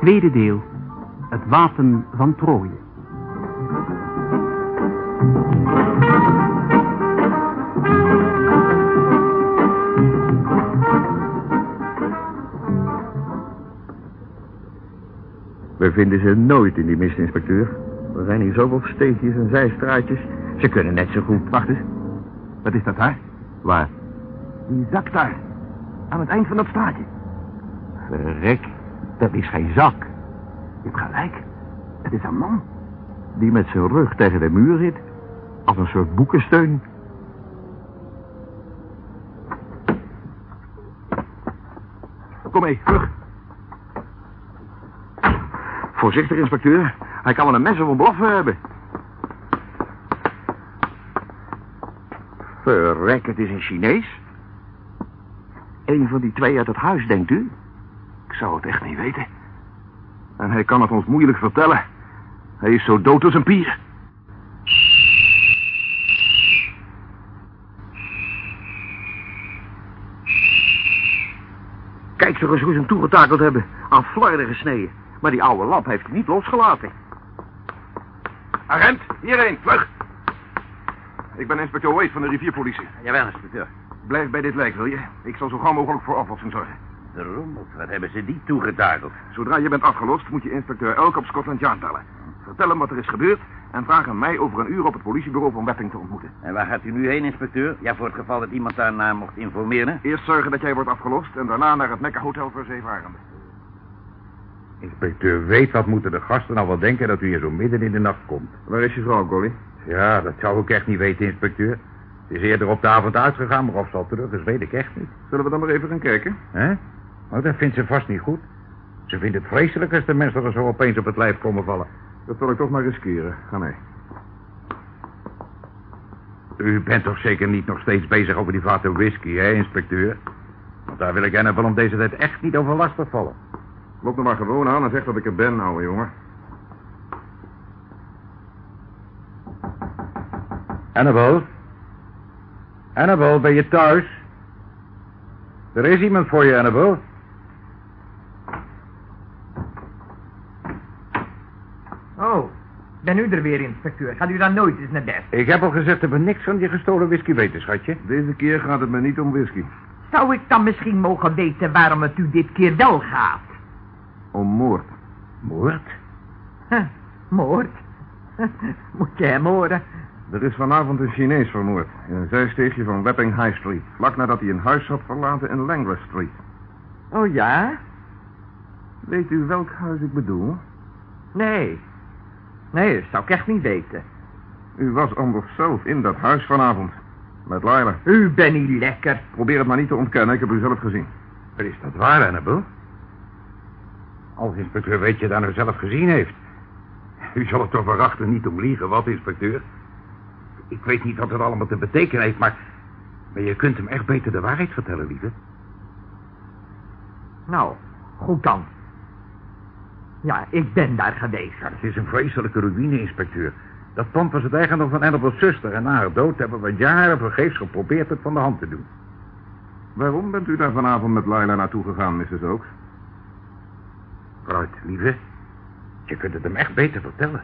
Tweede deel. Het wapen van Troje. We vinden ze nooit in die mist, inspecteur. Er zijn hier zoveel steegjes en zijstraatjes. Ze kunnen net zo goed... Wacht eens. Wat is dat daar? Waar? Die zak daar. Aan het eind van dat straatje. Verrek, dat is geen zak. Je hebt gelijk. Het is een man. Die met zijn rug tegen de muur zit. Als een soort boekensteun. Kom mee, terug. Voorzichtig, inspecteur. Hij kan wel een mes of een blaffe hebben. Verrek, het is een Chinees. Een van die twee uit het huis, denkt u? Ik zou het echt niet weten. En hij kan het ons moeilijk vertellen. Hij is zo dood als een pier. Kijk toch eens hoe ze hem toegetakeld hebben. Aan flarden gesneden. Maar die oude lap heeft hij niet losgelaten. Agent, hierheen, vlug. Ik ben inspecteur Wade van de rivierpolitie. Jawel, inspecteur. Blijf bij dit lijk, wil je? Ik zal zo gauw mogelijk voor oplossing zorgen. Drommels, wat hebben ze die toegetakeld? Zodra je bent afgelost, moet je inspecteur Elk op Scotland Yard bellen. Vertel hem wat er is gebeurd en vraag hem mij over een uur op het politiebureau van Wapping te ontmoeten. En waar gaat u nu heen, inspecteur? Ja, voor het geval dat iemand daarna mocht informeren. Eerst zorgen dat jij wordt afgelost en daarna naar het Mecca Hotel voor zeevarenden. Inspecteur weet wat moeten de gasten nou wel denken dat u hier zo midden in de nacht komt. Waar is je vrouw, Golly? Ja, dat zou ik echt niet weten, inspecteur. Is eerder op de avond uitgegaan, maar of ze al terug is, weet ik echt niet. Zullen we dan maar even gaan kijken? Hè? Nou, dat vindt ze vast niet goed. Ze vindt het vreselijk als de mensen er zo opeens op het lijf komen vallen. Dat zal ik toch maar riskeren. Ga mee. U bent toch zeker niet nog steeds bezig over die vaten whisky, hè, inspecteur? Want daar wil ik Annabel om deze tijd echt niet over lastig vallen. Loop er maar gewoon aan en zeg dat ik er ben, ouwe jongen. Annabel? Annabel, ben je thuis? Er is iemand voor je, Annabel. Oh, ben u er weer, inspecteur? Gaat u dan nooit eens naar bed? Ik heb al gezegd dat we niks van je gestolen whisky weten, schatje. Deze keer gaat het me niet om whisky. Zou ik dan misschien mogen weten waarom het u dit keer wel gaat? Om moord. Moord? Huh, moord? Moet je hem horen? Er is vanavond een Chinees vermoord in een zijsteegje van Wapping High Street. Vlak nadat hij een huis had verlaten in Langres Street. Oh ja? Weet u welk huis ik bedoel? Nee. Nee, dat zou ik echt niet weten. U was anders zelf in dat huis vanavond. Met Laila. U bent niet lekker. Probeer het maar niet te ontkennen, ik heb u zelf gezien. Maar is dat waar, Annabel? Als inspecteur weet je dat nou zelf gezien heeft. U zal het toch verachten niet om liegen, wat, inspecteur? Ik weet niet wat het allemaal te betekenen heeft, maar... Maar je kunt hem echt beter de waarheid vertellen, lieve. Nou, goed dan. Ja, ik ben daar geweest. Ja, het is een vreselijke ruïne, inspecteur. Dat pand was het eigendom van Annabel's zuster... en na haar dood hebben we jaren vergeefs geprobeerd het van de hand te doen. Waarom bent u daar vanavond met Laila naartoe gegaan, Mrs. Oaks? Vooruit, lieve. Je kunt het hem echt beter vertellen.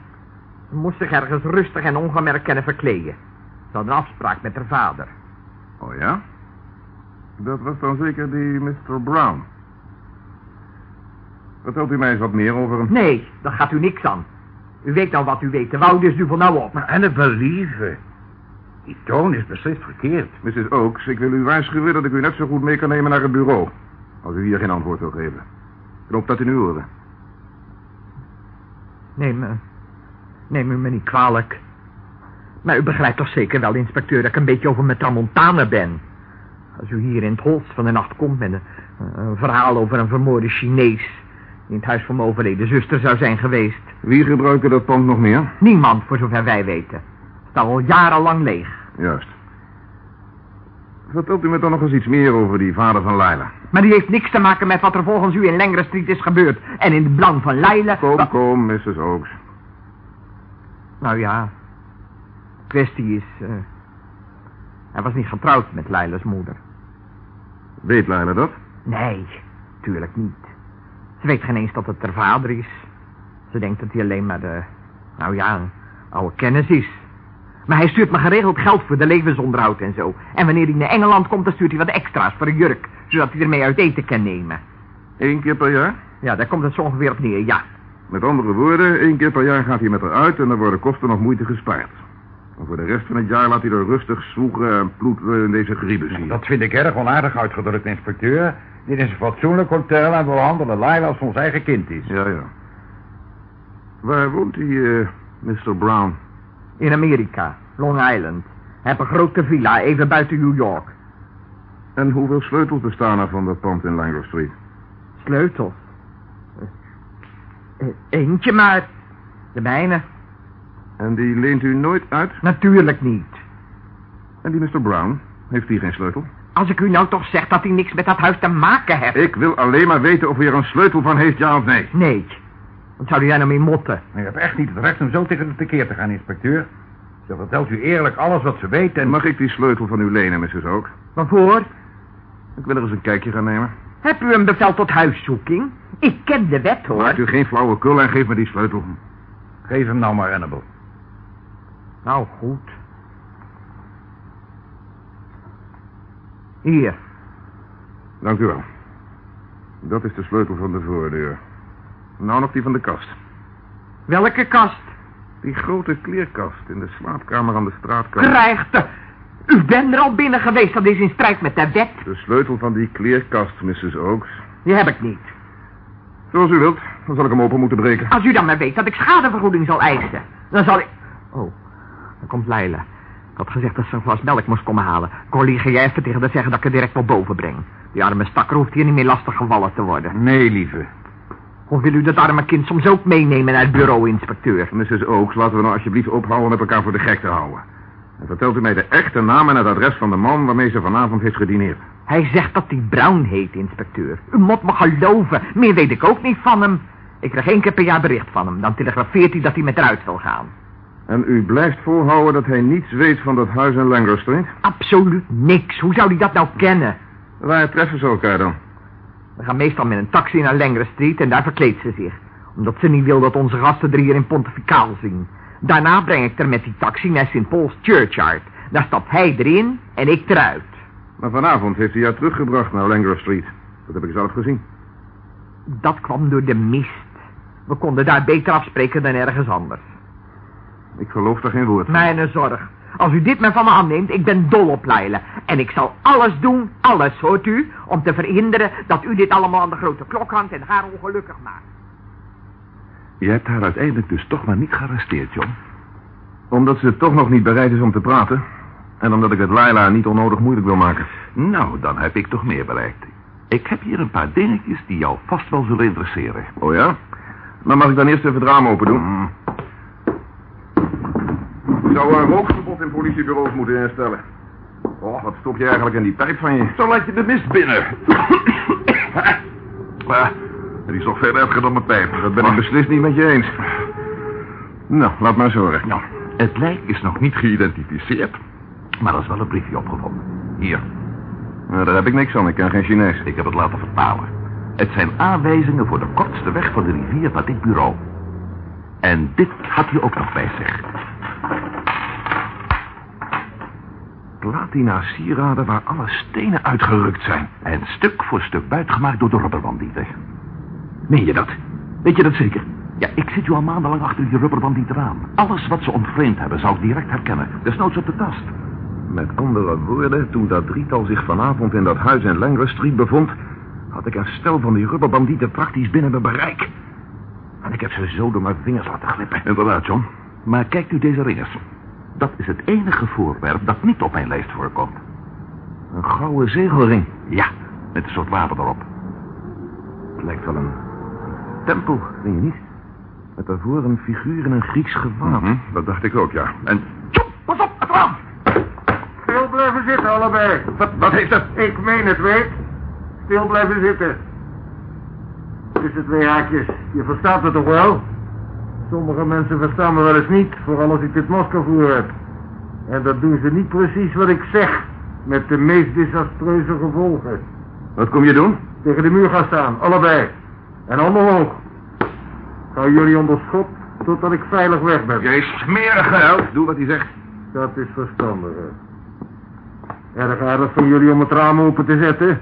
Moest zich ergens rustig en ongemerkt kunnen verkleden. Ze had een afspraak met haar vader. Oh ja? Dat was dan zeker die Mr. Brown. Vertelt u mij eens wat meer over hem? Nee, daar gaat u niks aan. U weet al wat u weten wou, dus u van nou op. Maar Annabel, lieve. Die toon is beslist verkeerd. Mrs. Oaks, ik wil u waarschuwen dat ik u net zo goed mee kan nemen naar het bureau. Als u hier geen antwoord wil geven. Klopt dat in uw oren? Neem, me, neem u me niet kwalijk. Maar u begrijpt toch zeker wel, inspecteur, dat ik een beetje over mijn tramontane ben. Als u hier in het holst van de nacht komt met een, een verhaal over een vermoorde Chinees... die in het huis van mijn overleden zuster zou zijn geweest. Wie gebruikte dat pand nog meer? Niemand, voor zover wij weten. Het staat al jarenlang leeg. Juist. Vertelt u me dan nog eens iets meer over die vader van Laila? Maar die heeft niks te maken met wat er volgens u in Lengre Street is gebeurd. En in het belang van Laila... Kom, kom, Mrs. Oaks. Nou ja, kwestie is... eh, hij was niet getrouwd met Laila's moeder. Weet Leila dat? Nee, tuurlijk niet. Ze weet geen eens dat het haar vader is. Ze denkt dat hij alleen maar de... Nou ja, een oude kennis is. Maar hij stuurt me geregeld geld voor de levensonderhoud en zo. En wanneer hij naar Engeland komt, dan stuurt hij wat extra's voor een jurk. Zodat hij ermee uit eten kan nemen. Eén keer per jaar? Ja, daar komt het zo ongeveer op neer, ja. Met andere woorden, één keer per jaar gaat hij met haar uit en dan worden kosten nog moeite gespaard. En voor de rest van het jaar laat hij er rustig zwoegen en ploeteren in deze griebes hier. Dat vind ik erg onaardig uitgedrukt, inspecteur. Dit is een fatsoenlijk hotel en we handelen Laila als ons eigen kind is. Ja, ja. Waar woont die, eh, Mr. Brown? In Amerika, Long Island. Hij heeft een grote villa, even buiten New York. En hoeveel sleutels bestaan er van dat pand in Langro Street? Sleutels. Eh, Eentje maar. De mijne. En die leent u nooit uit? Natuurlijk niet. En die Mr. Brown? Heeft die geen sleutel? Als ik u nou toch zeg dat hij niks met dat huis te maken heeft. Ik wil alleen maar weten of hij er een sleutel van heeft, ja of nee. Nee. Wat zou hij daar nou mee motten? U hebt echt niet het recht om zo tegen de tekeer te gaan, inspecteur. Ze vertelt u eerlijk alles wat ze weet en... Mag ik die sleutel van u lenen, Mrs. Oak? Waarvoor? Ik wil er eens een kijkje gaan nemen. Heb u een bevel tot huiszoeking? Ik ken de wet, hoor. Maakt u geen flauwekul en geef me die sleutel. Geef hem nou maar, Annabel. Nou, goed. Hier. Dank u wel. Dat is de sleutel van de voordeur. Nou nog die van de kast. Welke kast? Die grote kleerkast in de slaapkamer aan de straatkant. Krijgt de... U bent er al binnen geweest, dat is in strijd met de wet. De sleutel van die kleerkast, Mrs. Oaks. Die heb ik niet. Zoals u wilt, dan zal ik hem open moeten breken. Als u dan maar weet dat ik schadevergoeding zal eisen, dan zal ik... Oh, daar komt Leila. Ik had gezegd dat ze een glas melk moest komen halen. Corlie, ga jij even tegen haar zeggen dat ik het direct wel boven breng. Die arme stakker hoeft hier niet meer lastig gevallen te worden. Nee, lieve. Of wil u dat arme kind soms ook meenemen naar het bureau, inspecteur? Mrs. Oaks, laten we nou alsjeblieft ophouden met elkaar voor de gek te houden. En vertelt u mij de echte naam en het adres van de man waarmee ze vanavond heeft gedineerd. Hij zegt dat hij Brown heet, inspecteur. U moet me geloven. Meer weet ik ook niet van hem. Ik krijg één keer per jaar bericht van hem. Dan telegrafeert hij dat hij met eruit wil gaan. En u blijft volhouden dat hij niets weet van dat huis in Langro Street? Absoluut niks. Hoe zou hij dat nou kennen? Waar treffen ze elkaar dan? We gaan meestal met een taxi naar Langre Street en daar verkleedt ze zich. Omdat ze niet wil dat onze gasten er hier in Pontificaal zien. Daarna breng ik er met die taxi naar St. Paul's Churchyard. Daar stapt hij erin en ik eruit. Maar vanavond heeft hij jou teruggebracht naar Langro Street. Dat heb ik zelf gezien. Dat kwam door de mist. We konden daar beter afspreken dan ergens anders. Ik geloof er geen woord van. Mijn zorg. Als u dit maar van me aanneemt, ik ben dol op Leila. En ik zal alles doen, alles, hoort u, om te verhinderen dat u dit allemaal aan de grote klok hangt en haar ongelukkig maakt. Je hebt haar uiteindelijk dus toch maar niet gearresteerd, John. Omdat ze toch nog niet bereid is om te praten. En omdat ik het Laila niet onnodig moeilijk wil maken. Nou, dan heb ik toch meer bereikt. Ik heb hier een paar dingetjes die jou vast wel zullen interesseren. Oh ja? Maar mag ik dan eerst even het raam open doen? Mm. Ik zou een rookverbod in politiebureaus moeten instellen. Oh, wat stop je eigenlijk in die pijp van je? Zo laat je de mist binnen. maar, die is nog veel erger dan mijn pijp. Dat ben ik beslist niet met je eens. Nou, laat maar zorgen. Nou, het lijk is nog niet geïdentificeerd. Maar er is wel een briefje opgevonden. Hier, Nou, daar heb ik niks aan. Ik ken geen Chinees. ik heb het laten vertalen. Het zijn aanwijzingen voor de kortste weg van de rivier naar dit bureau. En dit had hij ook nog bij zich. Platina sieraden waar alle stenen uitgerukt zijn. En stuk voor stuk buitgemaakt door de rubberbandieten. Meen je dat? Weet je dat zeker? Ja, ik zit u al maandenlang achter die rubberbandieten aan. Alles wat ze ontvreemd hebben zou ik direct herkennen. Desnoods op de tast. Met andere woorden, toen dat drietal zich vanavond in dat huis in Langre Street bevond... had ik een stel van die rubberbandieten praktisch binnen mijn bereik. En ik heb ze zo door mijn vingers laten glippen. Inderdaad, John. Maar kijkt u deze ring eens. Dat is het enige voorwerp dat niet op mijn lijst voorkomt. Een gouden zegelring. Ja, met een soort wapen erop. Het lijkt wel een tempel, vind je niet? Met daarvoor een figuur in een Grieks gewaad. Mhm, dat dacht ik ook, ja. En... Tjoep, pas op, het raam! Stil blijven zitten, allebei. Wat, wat heeft dat? Ik meen het, weet. Stil blijven zitten. Tussen twee haakjes. Je verstaat het toch wel? Sommige mensen verstaan me wel eens niet, vooral als ik dit Moskou heb. En dat doen ze niet precies wat ik zeg, met de meest desastreuze gevolgen. Wat kom je doen? Tegen de muur gaan staan, allebei. En omhoog. Hou jullie onder schot totdat ik veilig weg ben. Jij smerige held. Doe wat hij zegt. Dat is verstandiger. Erg aardig van jullie om het raam open te zetten.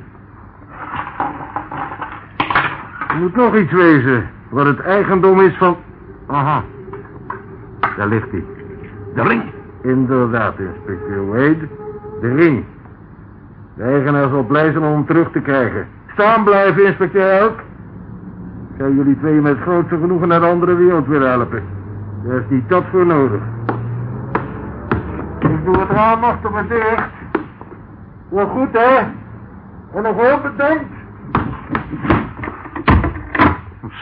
Er moet nog iets wezen. Wat het eigendom is van... Aha. Daar ligt hij. De ring. Inderdaad, inspecteur Wade. De ring. De eigenaar zal blij zijn om hem terug te krijgen. Staan blijven, inspecteur Elk. Zou jullie twee met grootste genoegen naar de andere wereld willen helpen? Daar is niet dat voor nodig. Ik doe het raam achter me dicht. Wel goed, hè? En nog heel bedankt.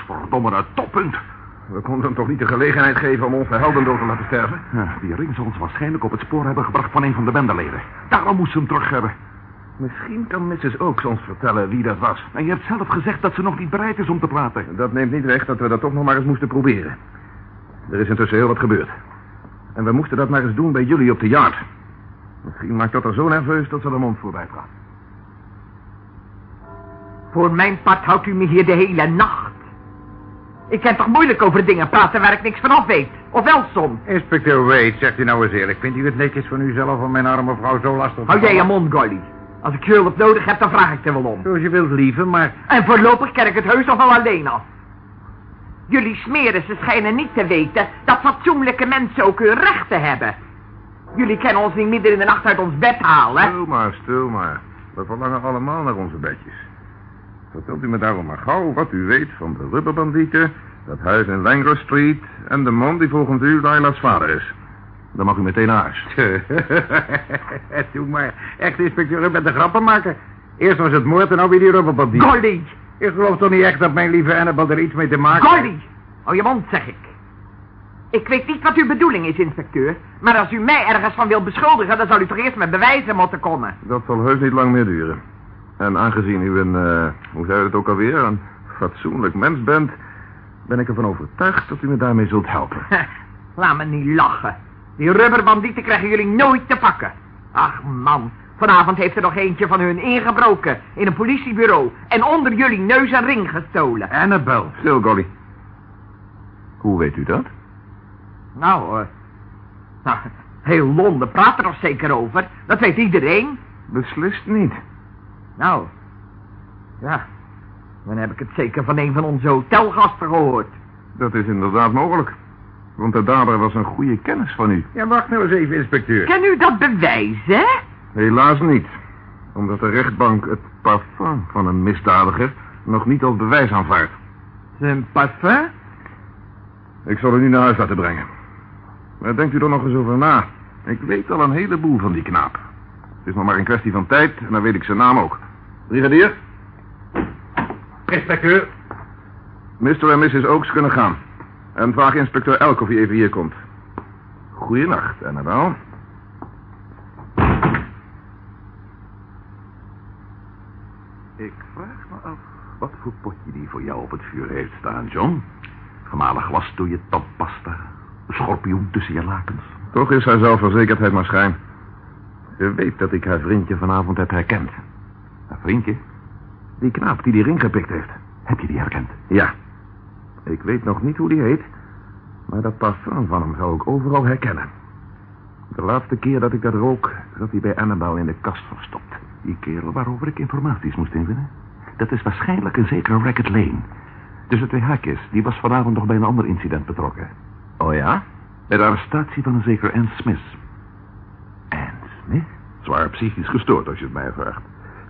Verdomme, een toppunt. We konden hem toch niet de gelegenheid geven om onze helden dood te laten sterven? Ja, die ring zal ons waarschijnlijk op het spoor hebben gebracht van een van de bendeleden. Daarom moest ze hem terug hebben. Misschien kan Mrs. Oaks ons vertellen wie dat was. En je hebt zelf gezegd dat ze nog niet bereid is om te praten. Dat neemt niet weg dat we dat toch nog maar eens moesten proberen. Er is intussen heel wat gebeurd. En we moesten dat maar eens doen bij jullie op de yard. Misschien maakt dat er zo nerveus dat ze de mond voorbij praat. Voor mijn part houdt u me hier de hele nacht. Ik kan toch moeilijk over dingen praten waar ik niks van af weet. Of wel soms. Inspecteur Wade, zegt u nou eens eerlijk. Vindt u het netjes van uzelf om mijn arme vrouw zo lastig te Hou jij je mond, Golly. Als ik je hulp nodig heb, dan vraag ik er wel om. Zoals je wilt, lieve, maar... En voorlopig ken ik het heus nog wel alleen af. Jullie smeren ze schijnen niet te weten dat fatsoenlijke mensen ook hun rechten hebben. Jullie kunnen ons niet midden in de nacht uit ons bed halen. Stil maar, stil maar. We verlangen allemaal naar onze bedjes. Vertelt u me daarom maar gauw wat u weet van de rubberbandieten, dat huis in Langro Street en de man die volgens u Laila's vader is. Dan mag u meteen naar huis. Doe maar. Echt, inspecteur, u bent de grappen maken. Eerst was het moord en nou weer die rubberbandiet. Golly! Ik geloof toch niet echt dat mijn lieve Annabel er iets mee te maken Golly! Hou je mond, zeg ik. Ik weet niet wat uw bedoeling is, inspecteur. Maar als u mij ergens van wilt beschuldigen, dan zal u toch eerst met bewijzen moeten komen. Dat zal heus niet lang meer duren. En aangezien u een, eh, hoe zei u het ook alweer, een fatsoenlijk mens bent, ben ik ervan overtuigd dat u me daarmee zult helpen. Laat me niet lachen. Die rubberbandieten krijgen jullie nooit te pakken. Ach, man. Vanavond heeft er nog eentje van hun ingebroken in een politiebureau en onder jullie neus een ring gestolen. Annabel. Stil, Golly. Hoe weet u dat? Nou, eh, nou, heel Londen praat er nog zeker over. Dat weet iedereen. Beslist niet. Nou, ja, dan heb ik het zeker van een van onze hotelgasten gehoord. Dat is inderdaad mogelijk. Want de dader was een goede kennis van u. Ja, wacht nou eens even, inspecteur. Kan u dat bewijzen? Helaas niet. Omdat de rechtbank het parfum van een misdadiger nog niet als bewijs aanvaardt. Zijn parfum? Ik zal u nu naar huis laten brengen. Maar denkt u er nog eens over na. Ik weet al een heleboel van die knaap. Het is nog maar een kwestie van tijd en dan weet ik zijn naam ook. Brigadier, Inspecteur. Mr. en Mrs. Oaks kunnen gaan. En vraag inspecteur Elk of hij even hier komt. Goeienacht, Annabel. Ik vraag me af wat voor potje die voor jou op het vuur heeft staan, John. Gemalen glas door je tandpasta. Tussen je lakens. Toch is haar zelfverzekerdheid maar schijn. Ze weet dat ik haar vriendje vanavond heb herkend. Een vriendje, Die knaap die die ring gepikt heeft. heb je die herkend? Ja. Ik weet nog niet hoe die heet. Maar dat parfum van hem zou ik overal herkennen. De laatste keer dat ik dat rook, zat hij bij Annabel in de kast verstopt. Die kerel waarover ik informaties moest inwinnen. Dat is waarschijnlijk een zekere Racket Lane. Tussen twee haakjes, die was vanavond nog bij een ander incident betrokken. Oh ja? Bij de arrestatie van een zeker Ann Smith. Ann Smith? Zwaar psychisch gestoord, als je het mij vraagt.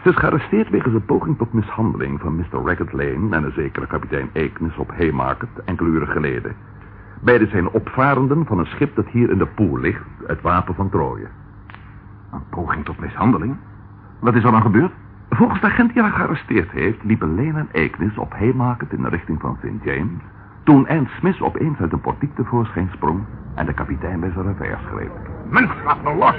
Ze is gearresteerd wegens een poging tot mishandeling van Mr. Racket Lane en een zekere kapitein Aikens op Haymarket enkele uren geleden. Beiden zijn opvarenden van een schip dat hier in de poel ligt, het Wapen van Troje. Een poging tot mishandeling? Wat is er dan gebeurd? Volgens de agent die haar gearresteerd heeft, liepen Lane en Aikens op Haymarket in de richting van St. James... toen Ann Smith opeens uit een portiek tevoorschijn sprong en de kapitein bij zijn revers greep. Mens, laat me los.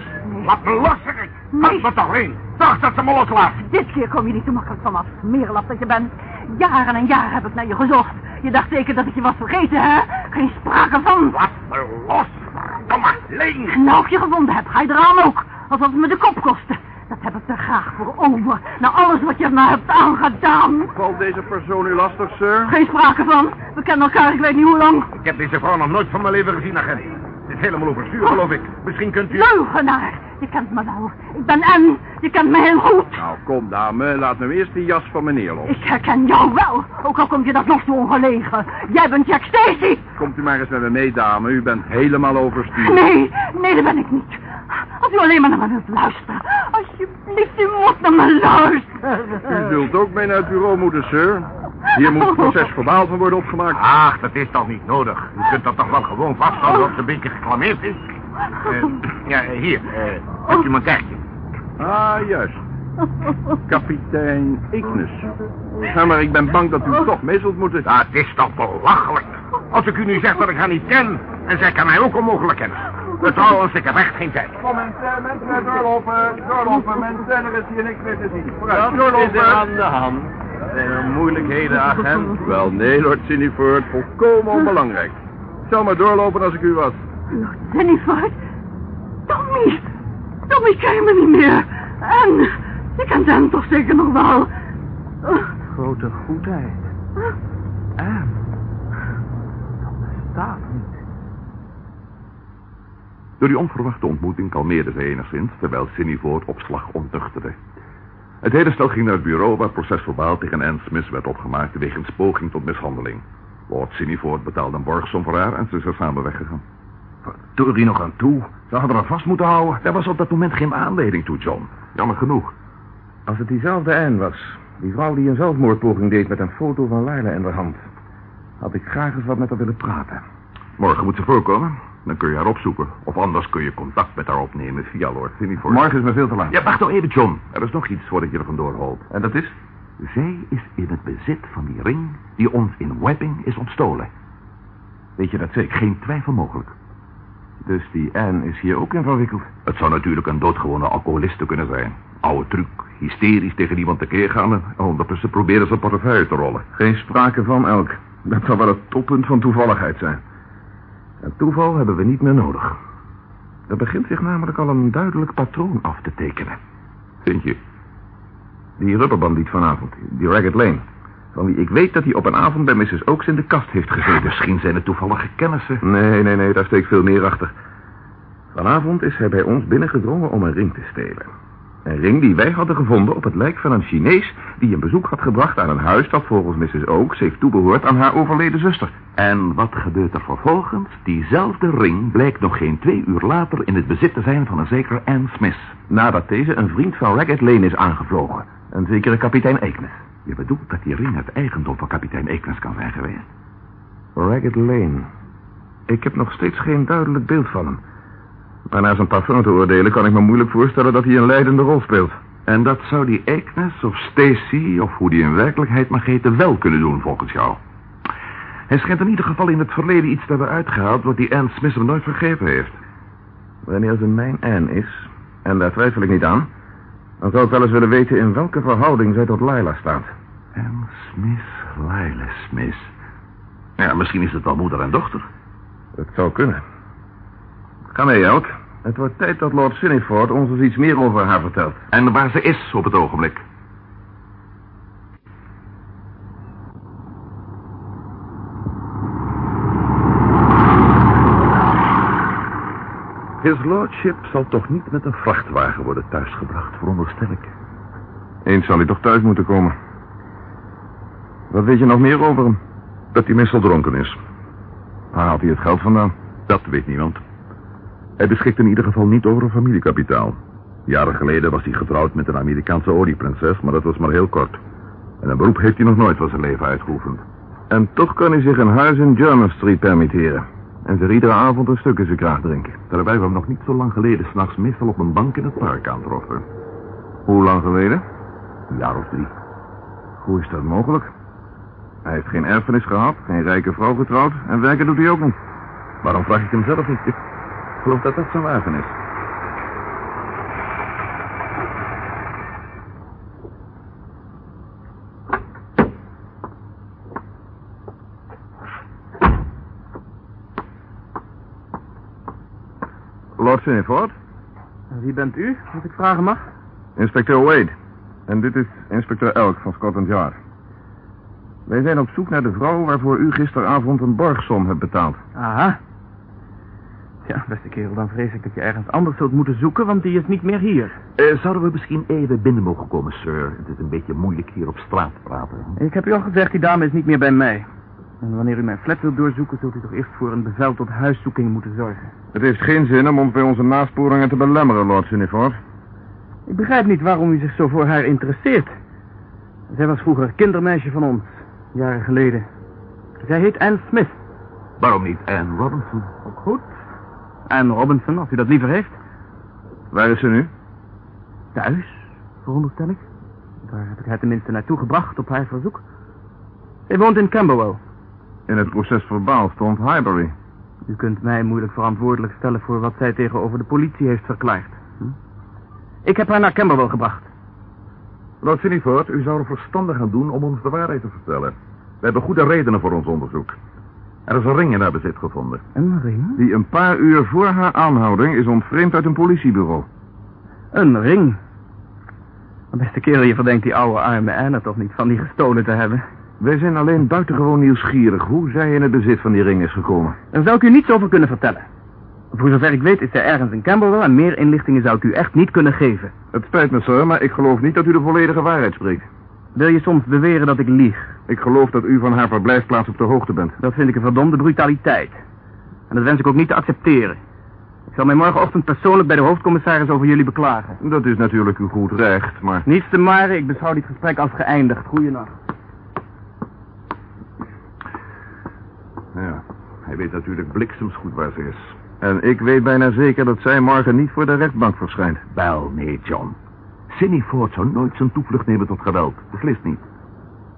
Laat me los, zeg ik. Laat me toch in. Dag dat ze me loslaat. Dit keer kom je niet zo makkelijk vanaf, smeerlap dat je bent. Jaren en jaren heb ik naar je gezocht. Je dacht zeker dat ik je was vergeten, hè? Geen sprake van. Laat me los. Verdomme, Leen. Nou, ik je gevonden heb, ga je eraan ook. Alsof het me de kop kostte. Dat heb ik er graag voor over. Na alles wat je me hebt aangedaan. Valt deze persoon u lastig, sir? Geen sprake van. We kennen elkaar, ik weet niet hoe lang. Ik heb deze vrouw nog nooit van mijn leven gezien, agent. Het is helemaal overstuur, geloof ik. Misschien kunt u... Leugenaar. Je kent me wel. Ik ben Anne. Je kent me heel goed. Nou, kom, dame. Laat nu eerst die jas van meneer los. Ik herken jou wel. Ook al komt je dat nog zo ongelegen. Jij bent Jack Stacy. Komt u maar eens met me mee, dame. U bent helemaal overstuur. Nee, nee, dat ben ik niet. Als u alleen maar naar me wilt luisteren. Alsjeblieft, u moet naar me luisteren. U zult ook mee naar het bureau moeten, sir. Hier moet het proces verbaal van worden opgemaakt. Ach, dat is toch niet nodig. U kunt dat toch wel gewoon vaststellen dat ze een beetje geclameerd is? Eh, ja, hier. eh hebt u mijn kaartje? Ah, juist. Kapitein Ignis. Ja, maar ik ben bang dat u toch mee zult moeten. Dat is toch belachelijk. Als ik u nu zeg dat ik haar niet ken... en zij kan mij ook onmogelijk kennen. Maar trouwens, ik heb echt geen tijd. Kom mensen, mensen, doorlopen, doorlopen, mensen. Er is hier niks meer te zien. Vooruit, Wat doorlopen. is er aan de hand? Zijn er moeilijkheden, agent? Wel, nee, Lord Siniford, volkomen onbelangrijk. Ik zou maar doorlopen als ik u was. Lord Jennifer. Tommy. Tommy, ken je me niet meer. En, je kent hem toch zeker nog wel. Oh, Grote goedheid. En, dat bestaat niet. Door die onverwachte ontmoeting kalmeerde ze enigszins, terwijl Sinnyvoort op slag ontuchtigde. Het hele stel ging naar het bureau waar procesverbaal tegen Anne Smith werd opgemaakt wegens poging tot mishandeling. Lord Sinnyvoort betaalde een borgsom voor haar en ze zijn samen weggegaan. Doe er die nog aan toe? Ze hadden haar vast moeten houden. Er was op dat moment geen aanleiding toe, John. Jammer genoeg. Als het diezelfde Anne was, die vrouw die een zelfmoordpoging deed met een foto van Laila in haar hand, had ik graag eens wat met haar willen praten. Morgen moet ze voorkomen. Dan kun je haar opzoeken. Of anders kun je contact met haar opnemen via Lord Sinnyvoort. Morgen is me veel te laat. Ja, wacht toch even, John. Er is nog iets voordat je er vandoor holt. En dat is? Zij is in het bezit van die ring die ons in Webbing is ontstolen. Weet je dat zeker? Geen twijfel mogelijk. Dus die Anne is hier ook in verwikkeld. Het zou natuurlijk een doodgewone alcoholiste kunnen zijn. Oude truc, hysterisch tegen iemand tekeer gaan... en ondertussen proberen zijn portefeuille te rollen. Geen sprake van elk. Dat zou wel het toppunt van toevalligheid zijn. En toeval hebben we niet meer nodig. Er begint zich namelijk al een duidelijk patroon af te tekenen. Vind je? Die rubberbandiet vanavond, die Ragged Lane. Van wie ik weet dat hij op een avond bij Mrs. Oaks in de kast heeft gezeten. Misschien zijn het toevallige kennissen. Nee, nee, nee, daar steekt veel meer achter. Vanavond is hij bij ons binnengedrongen om een ring te stelen. Een ring die wij hadden gevonden op het lijk van een Chinees... die een bezoek had gebracht aan een huis dat volgens Mrs. Oaks heeft toebehoord aan haar overleden zuster. En wat gebeurt er vervolgens? Diezelfde ring blijkt nog geen twee uur later in het bezit te zijn van een zeker Anne Smith. Nadat deze een vriend van Ragged Lane is aangevlogen. Een zekere kapitein Eeknes. Je bedoelt dat die ring het eigendom van kapitein Ekens kan zijn geweest? Ragged Lane. Ik heb nog steeds geen duidelijk beeld van hem. Maar naar zijn parfum te oordelen kan ik me moeilijk voorstellen dat hij een leidende rol speelt. En dat zou die Eknes of Stacy, of hoe die in werkelijkheid mag heten, wel kunnen doen volgens jou. Hij schijnt in ieder geval in het verleden iets te hebben uitgehaald... wat die Anne Smith hem nooit vergeven heeft. Wanneer ze mijn Anne is, en daar twijfel ik niet aan... dan zou ik wel eens willen weten in welke verhouding zij tot Laila staat. Anne Smith, Lila Smith. Ja, misschien is het wel moeder en dochter. Dat zou kunnen. Ga mee, Elk. Het wordt tijd dat Lord Siniford ons eens iets meer over haar vertelt. En waar ze is op het ogenblik. His Lordship zal toch niet met een vrachtwagen worden thuisgebracht, veronderstel ik. Eens zal hij toch thuis moeten komen. Wat weet je nog meer over hem? Dat hij meestal dronken is. Waar haalt hij het geld vandaan? Dat weet niemand. Hij beschikt in ieder geval niet over een familiekapitaal. Jaren geleden was hij getrouwd met een Amerikaanse olieprinses, maar dat was maar heel kort. En een beroep heeft hij nog nooit van zijn leven uitgeoefend. En toch kan hij zich een huis in German Street permitteren. En zich iedere avond een stuk in zijn kraag drinken. Terwijl we hem nog niet zo lang geleden s'nachts meestal op een bank in het park aantroffen. Hoe lang geleden? Een jaar of drie. Hoe is dat mogelijk? Hij heeft geen erfenis gehad, geen rijke vrouw getrouwd en werken doet hij ook niet. Waarom vraag ik hem zelf niet? Ik geloof dat dat zijn wagen is. Lord Siniford? Wie bent u, als ik vragen mag? Inspecteur Wade. En dit is inspecteur Elk van Scotland Yard. Wij zijn op zoek naar de vrouw waarvoor u gisteravond een borgsom hebt betaald. Aha. Ja, beste kerel, dan vrees ik dat je ergens anders zult moeten zoeken, want die is niet meer hier. Eh, zouden we misschien even binnen mogen komen, sir? Het is een beetje moeilijk hier op straat te praten. Ik heb u al gezegd, die dame is niet meer bij mij. En wanneer u mijn flat wilt doorzoeken, zult u toch eerst voor een bevel tot huiszoeking moeten zorgen. Het heeft geen zin om ons bij onze nasporingen te belemmeren, Lord Suniford. Ik begrijp niet waarom u zich zo voor haar interesseert. Zij was vroeger kindermeisje van ons, jaren geleden. Zij heet Anne Smith. Waarom niet Anne Robinson? Ook goed. Anne Robinson, als u dat liever heeft. Waar is ze nu? Thuis, veronderstel ik. Daar heb ik haar tenminste naartoe gebracht op haar verzoek. Zij woont in Camberwell. In het proces verbaal stond Highbury. U kunt mij moeilijk verantwoordelijk stellen voor wat zij tegenover de politie heeft verklaard. Hm? Ik heb haar naar Camberwell gebracht. Lord Siniford, u zou er verstandig aan doen om ons de waarheid te vertellen. We hebben goede redenen voor ons onderzoek. Er is een ring in haar bezit gevonden. Een ring? Die een paar uur voor haar aanhouding is ontvreemd uit een politiebureau. Een ring? Beste kerel, je verdenkt die oude arme Anne toch niet van die gestolen te hebben? Wij zijn alleen buitengewoon nieuwsgierig hoe zij in het bezit van die ring is gekomen. Daar zou ik u niets over kunnen vertellen. Voor zover ik weet is zij ergens in Camberwell en meer inlichtingen zou ik u echt niet kunnen geven. Het spijt me, sir, maar ik geloof niet dat u de volledige waarheid spreekt. Wil je soms beweren dat ik lieg? Ik geloof dat u van haar verblijfplaats op de hoogte bent. Dat vind ik een verdomde brutaliteit. En dat wens ik ook niet te accepteren. Ik zal mij morgenochtend persoonlijk bij de hoofdcommissaris over jullie beklagen. Dat is natuurlijk uw goed recht, maar... Niets te maren, ik beschouw dit gesprek als geëindigd. Goeienacht. Ja, hij weet natuurlijk bliksemsgoed waar ze is. En ik weet bijna zeker dat zij morgen niet voor de rechtbank verschijnt. Wel, nee, John. Sidney Ford zou nooit zijn toevlucht nemen tot geweld. Beslist niet.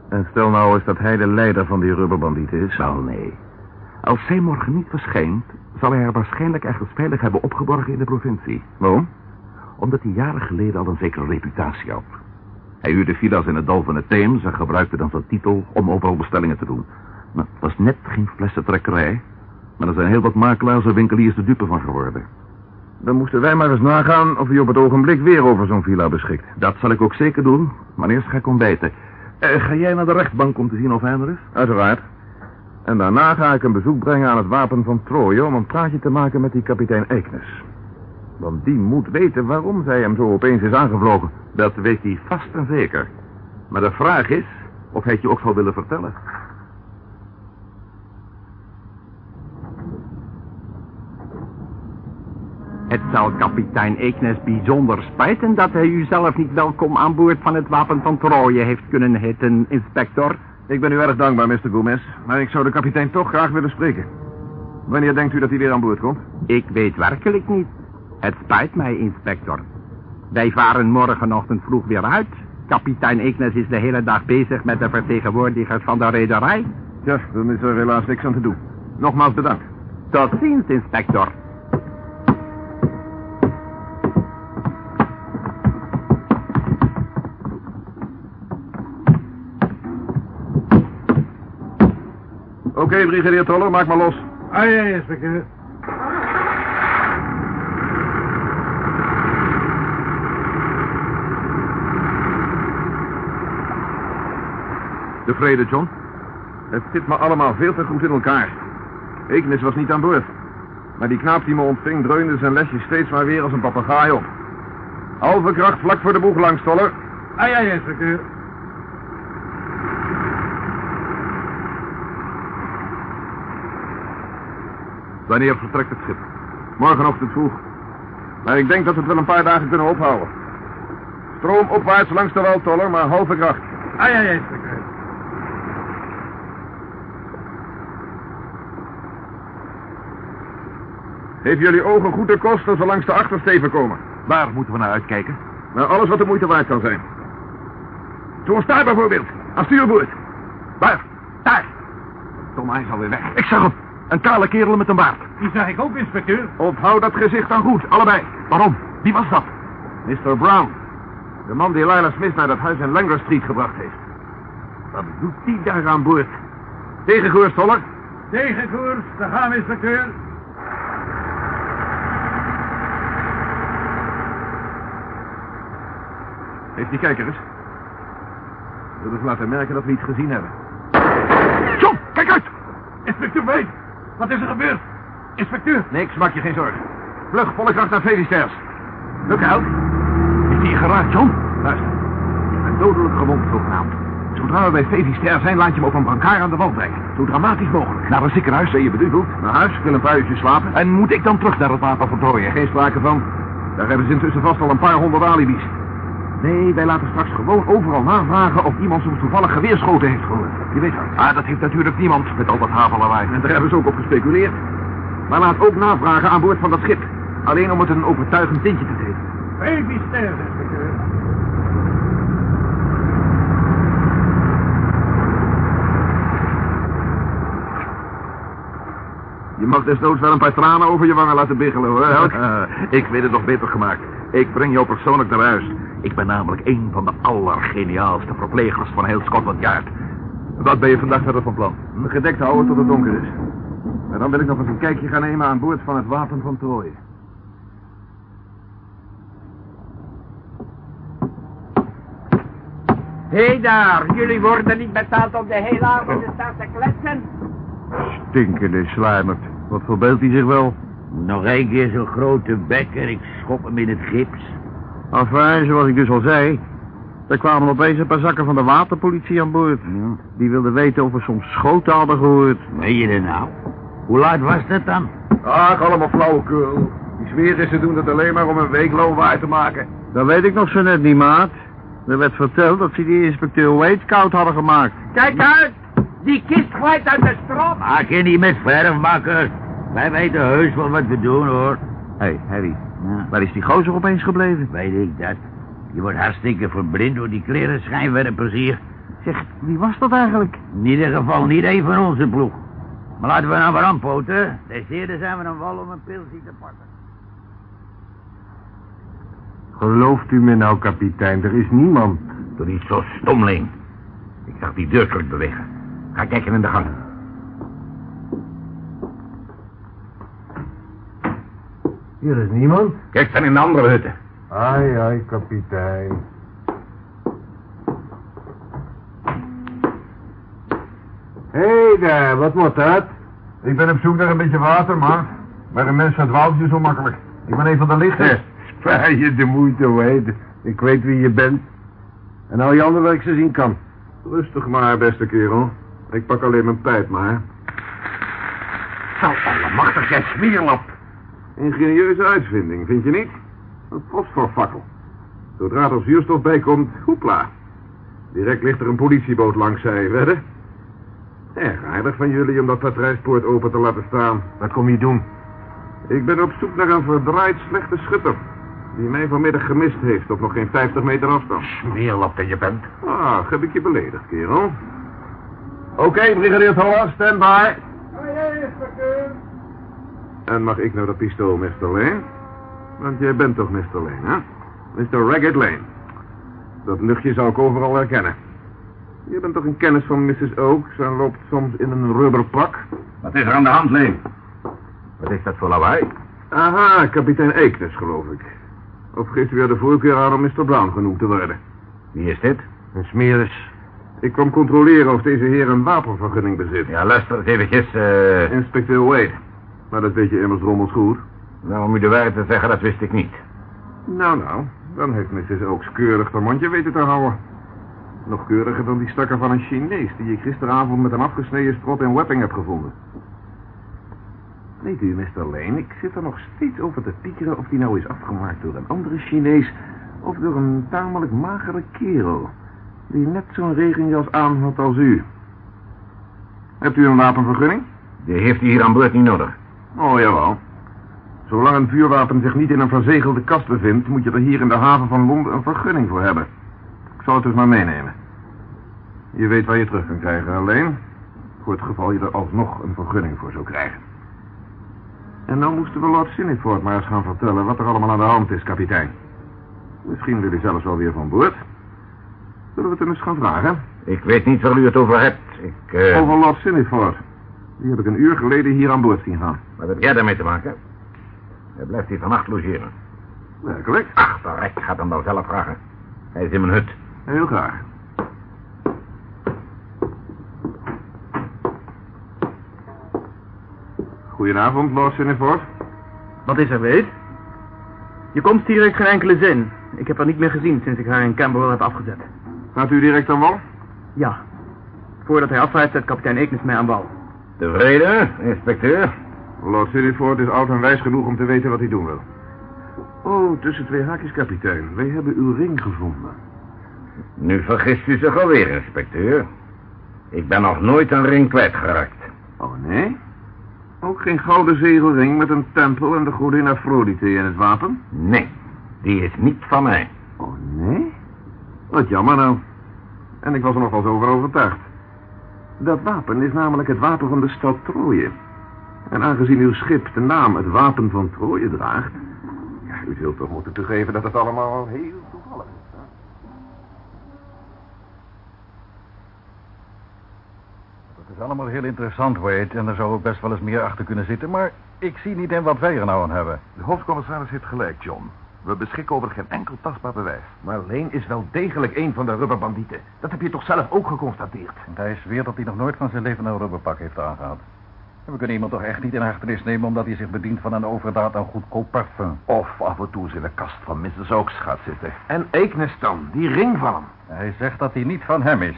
En stel nou eens dat hij de leider van die rubberbandieten is. Wel, nee. Als zij morgen niet verschijnt, zal hij haar waarschijnlijk ergens veilig hebben opgeborgen in de provincie. Waarom? Omdat hij jaren geleden al een zekere reputatie had. Hij huurde villa's in het dal van de Theems en gebruikte dan zijn titel om overal bestellingen te doen. Nou, het was net geen flessentrekkerij, maar er zijn heel wat makelaars en winkeliers de dupe van geworden. Dan moesten wij maar eens nagaan of hij op het ogenblik weer over zo'n villa beschikt. Dat zal ik ook zeker doen, maar eerst ga ik ontbijten. Eh, ga jij naar de rechtbank om te zien of hij er is? Uiteraard. En daarna ga ik een bezoek brengen aan het wapen van Troje... om een praatje te maken met die kapitein Eiknes. Want die moet weten waarom zij hem zo opeens is aangevlogen. Dat weet hij vast en zeker. Maar de vraag is of hij het je ook zal willen vertellen. Het zal kapitein Eeknes bijzonder spijten dat hij u zelf niet welkom aan boord van het wapen van Troje heeft kunnen heten, inspector. Ik ben u erg dankbaar, Mr. Gomez. Maar ik zou de kapitein toch graag willen spreken. Wanneer denkt u dat hij weer aan boord komt? Ik weet werkelijk niet. Het spijt mij, inspector. Wij varen morgenochtend vroeg weer uit. Kapitein Eeknes is de hele dag bezig met de vertegenwoordigers van de rederij. Ja, dan is er helaas niks aan te doen. Nogmaals bedankt. Tot ziens, inspector. Oké, brigadier Toller, maak maar los. Ah, ja, inspecteur. De vrede, John. Het zit me allemaal veel te goed in elkaar. Ekenis was niet aan boord. Maar die knaap die me ontving dreunde zijn lesje steeds maar weer als een papegaai op. Halve kracht vlak voor de boeg langs, Toller. Ah, ja, inspecteur. Wanneer vertrekt het schip? Morgenochtend vroeg. Maar ik denk dat we het wel een paar dagen kunnen ophouden. Stroom opwaarts langs de wal, Toller, maar halve kracht. Ja, inspecteur. Heeft jullie ogen goed de kost als we langs de achtersteven komen? Waar moeten we naar uitkijken? Naar alles wat de moeite waard kan zijn. Zo'n staar bijvoorbeeld. Aan stuurboord. Waar? Daar. Tom, hij is alweer weg. Ik zag hem. Een kale kerel met een baard. Die zag ik ook, inspecteur. Onthoud dat gezicht dan goed, allebei. Waarom? Wie was dat? Mr. Brown. De man die Lila Smith naar dat huis in Langer Street gebracht heeft. Wat doet die daar aan boord? Tegenkoers, Toller. Tegenkoers, daar gaan we, inspecteur. Heeft die kijker eens? Zullen ze laten merken dat we iets gezien hebben. John, kijk uit! Inspecteur Wade! Wat is er gebeurd? Inspecteur! Niks, maak je geen zorgen. Vlug, volle kracht naar. Look out. Is die geraakt, John? Luister. Ik ben dodelijk gewond, zogenaamd. Zodra we bij Felisters zijn, laat je me op een brancard aan de wal brengen. Zo dramatisch mogelijk. Naar een ziekenhuis, zei je bedoelt? Naar huis, ik wil een paar uurtjes slapen. En moet ik dan terug naar het van Troje? Geen sprake van. Daar hebben ze intussen vast al een paar honderd alibi's. Nee, wij laten straks gewoon overal navragen of iemand soms toevallig geweerschoten heeft gehoord. Je weet wel. Ah, dat heeft natuurlijk niemand met al dat havellawaai. En daar hebben ze ook op gespeculeerd. Maar laat ook navragen aan boord van dat schip. Alleen om het een overtuigend tintje te geven. Felisters, inspecteur. Je mag desnoods wel een paar tranen over je wangen laten biggelen, hoor. Elk. ik weet het nog beter gemaakt. Ik breng jou persoonlijk naar huis. Ik ben namelijk een van de allergeniaalste verplegers van heel Scotland Yard. Wat ben je vandaag verder van plan? Me gedekt houden tot het donker is. En dan wil ik nog eens een kijkje gaan nemen aan boord van het wapen van Troje. Hé hey daar, jullie worden niet betaald om de hele avond te staan te kletsen. Stinkende sluimert. Wat verbeeldt hij zich wel? Nog één keer zo'n grote bek en ik schop hem in het gips. Enfin, zoals ik dus al zei. Er kwamen opeens een paar zakken van de waterpolitie aan boord. Die wilden weten of we soms schoten hadden gehoord. Meen je dat nou? Hoe laat was dat dan? Ach, allemaal flauwekul. Die smeerrissen doen het alleen maar om een weekloon waar te maken. Dat weet ik nog zo net niet, maat. Er werd verteld dat ze die inspecteur Wade koud hadden gemaakt. Kijk uit! Die kist glijdt uit de strop. Maak je niet met verfmakker. Wij weten heus wel wat we doen, hoor. Hé, hey, Harry. Ja, Waar is die gozer opeens gebleven? weet ik dat. Je wordt hartstikke verblind door die kleren schijnwerpers hier. Zeg, wie was dat eigenlijk? In ieder geval niet één van onze ploeg. Maar laten we nou maar aanpoten. Des eerder zijn we een wal om een pilsje te pakken. Gelooft u me nou, kapitein? Er is niemand. Doe niet zo stomling. Ik zag die deurkruk bewegen. Ga kijken in de gang. Hier is niemand. Kijk dan in de andere hutten. Ai, ai, kapitein. Hé hey daar, wat moet dat? Ik ben op zoek naar een beetje water, maar... Maar een mens verdwaalt je zo makkelijk. Ik ben een van de lichters. Spaar je de moeite, Wade. Ik weet wie je bent. En al je handen waar ik ze zien kan. Rustig maar, beste kerel. Ik pak alleen mijn pijp maar. Zo allemachtig, jij smeerlap. Ingenieuze uitvinding, vind je niet? Een fosforfakkel. Zodra er zuurstof bij komt, hoepla. Direct ligt er een politieboot langs zij, wedden? Erg aardig van jullie om dat patrijspoort open te laten staan. Wat kom je doen? Ik ben op zoek naar een verdraaid slechte schutter. Die mij vanmiddag gemist heeft op nog geen 50 meter afstand. Smeerlap dat je bent. Ah, heb ik je beledigd, kerel. Oké, brigadier Thomas, stand by. En mag ik nou dat pistool, Mr. Lane? Want jij bent toch Mr. Lane, hè? Mr. Ragged Lane. Dat luchtje zou ik overal herkennen. Je bent toch een kennis van Mrs. Oaks en loopt soms in een rubberpak? Wat is er aan de hand, Leen? Wat is dat voor lawaai? Aha, kapitein Eeknes, geloof ik. Of geeft u er de voorkeur aan om Mr. Brown genoemd te worden? Wie is dit? Een smeris. Ik kwam controleren of deze heer een wapenvergunning bezit. Ja, luister eens eventjes. eh Inspecteur Wade. Maar dat weet je immers rommels goed. Nou, om u de waarheid te zeggen, dat wist ik niet. Nou, nou. Dan heeft Mrs. Oaks keurig haar mondje weten te houden. Nog keuriger dan die stakker van een Chinees... die ik gisteravond met een afgesneden strot in Wapping heb gevonden. Weet u, Mr. Lane, ik zit er nog steeds over te piekeren... of die nou is afgemaakt door een andere Chinees... of door een tamelijk magere kerel... die net zo'n regenjas aan had als u. Hebt u een wapenvergunning? Die heeft hij hier aan boord niet nodig. Oh, jawel. Zolang een vuurwapen zich niet in een verzegelde kast bevindt... moet je er hier in de haven van Londen een vergunning voor hebben. Ik zal het dus maar meenemen. Je weet waar je terug kan krijgen, alleen... voor het geval je er alsnog een vergunning voor zou krijgen. En nou moesten we Lord Siniford maar eens gaan vertellen... wat er allemaal aan de hand is, kapitein. Misschien wil hij zelfs wel weer van boord. Zullen we het hem eens gaan vragen? Ik weet niet waar u het over hebt. Ik, eh... Over Lord Siniford. Die heb ik een uur geleden hier aan boord zien gaan. Wat heb jij daarmee te maken? Hij blijft hier vannacht logeren. Werkelijk? Ach, de rek gaat hem wel zelf vragen. Hij is in mijn hut. Heel graag. Goedenavond, Lord Sinneford. Wat is er, Wade? Je komst hier heeft geen enkele zin. Ik heb haar niet meer gezien sinds ik haar in Camberwell heb afgezet. Gaat u direct aan wal? Ja. Voordat hij afvaart zet kapitein Eknes mij aan wal. Tevreden, inspecteur? Lord Sinneford is oud en wijs genoeg om te weten wat hij doen wil. Oh, tussen twee haakjes, kapitein. Wij hebben uw ring gevonden. Nu vergist u zich alweer, inspecteur. Ik ben nog nooit een ring kwijtgeraakt. Oh, nee? Ook geen gouden zegelring met een tempel en de godin Aphrodite in het wapen? Nee, die is niet van mij. Oh, nee? Wat jammer nou. En ik was er nog wel eens over overtuigd. Dat wapen is namelijk het wapen van de stad Troje. En aangezien uw schip de naam het wapen van Troje draagt... Ja, u zult toch moeten toegeven dat het allemaal heel toevallig is. hè? Het is allemaal heel interessant, Wade, en er zou ook best wel eens meer achter kunnen zitten, maar ik zie niet in wat wij er nou aan hebben. De hoofdcommissaris heeft gelijk, John. We beschikken over geen enkel tastbaar bewijs. Maar Leen is wel degelijk een van de rubberbandieten. Dat heb je toch zelf ook geconstateerd? Want hij zweert dat hij nog nooit van zijn leven een rubberpak heeft aangehad. We kunnen iemand toch echt niet in hechtenis nemen omdat hij zich bedient van een overdaad aan goedkoop parfum. Of af en toe in de kast van Mrs. Oaks gaat zitten. En Eeknes dan, die ring van hem. Hij zegt dat hij niet van hem is.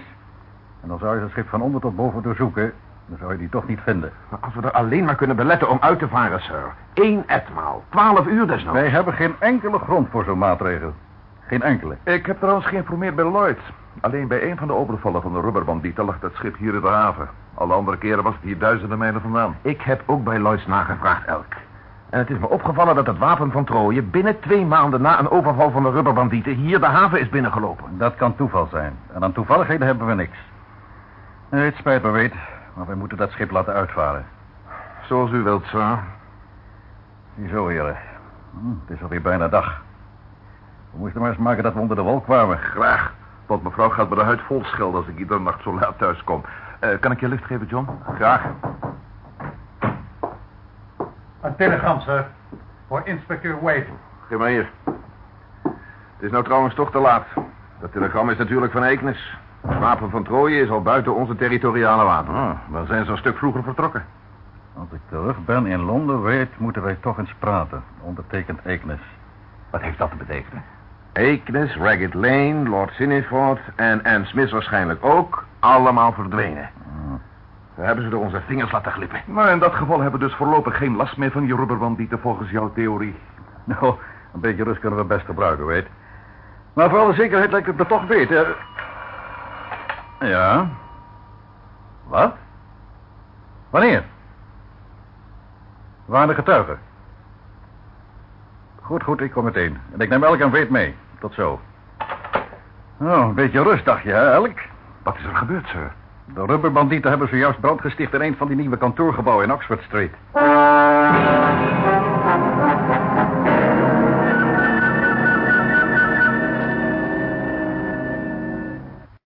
En dan zou je zijn schip van onder tot boven doorzoeken, dan zou je die toch niet vinden. Maar als we er alleen maar kunnen beletten om uit te varen, sir. Eén etmaal. Twaalf uur desnoods. Wij hebben geen enkele grond voor zo'n maatregel. Geen enkele. Ik heb trouwens geïnformeerd bij Lloyd. Alleen bij een van de overvallen van de rubberbandieten lag dat schip hier in de haven. Alle andere keren was het hier duizenden mijlen vandaan. Ik heb ook bij Lloyds nagevraagd, Elk. En het is me opgevallen dat het wapen van Troje binnen twee maanden na een overval van de rubberbandieten hier de haven is binnengelopen. Dat kan toeval zijn. En aan toevalligheden hebben we niks. Nee, het spijt me, weet, maar wij moeten dat schip laten uitvaren. Zoals u wilt, sir. Ziezo, heren. Hm, het is alweer bijna dag. We moesten maar eens maken dat we onder de wol kwamen. Graag. Want mevrouw gaat me de huid vol schelden als ik iedere nacht zo laat thuis kom. Eh, kan ik je lift geven, John? Graag. Een telegram, sir. Voor inspecteur Wade. Geef maar hier. Het is nou trouwens toch te laat. Dat telegram is natuurlijk van Eeknes. Het wapen van Troje is al buiten onze territoriale water. Ah, dan zijn ze een stuk vroeger vertrokken. Als ik terug ben in Londen, weet, moeten wij toch eens praten. Ondertekend Eeknes. Wat heeft dat te betekenen? Eeknes, Ragged Lane, Lord Siniford en Anne Smith waarschijnlijk ook. Allemaal verdwenen. We hebben ze door onze vingers laten glippen. Maar in dat geval hebben we dus voorlopig geen last meer van die rubberbandieten volgens jouw theorie. Nou, een beetje rust kunnen we best gebruiken, weet. Maar voor alle zekerheid lijkt het me toch beter. Ja. Wat? Wanneer? Waar de getuigen? Goed, goed, ik kom meteen. En ik neem Elk en Weet mee. Tot zo. Oh, een beetje rust, dacht je, hè, Elk? Wat is er gebeurd, sir? De rubberbandieten hebben zojuist brand gesticht in een van die nieuwe kantoorgebouwen in Oxford Street.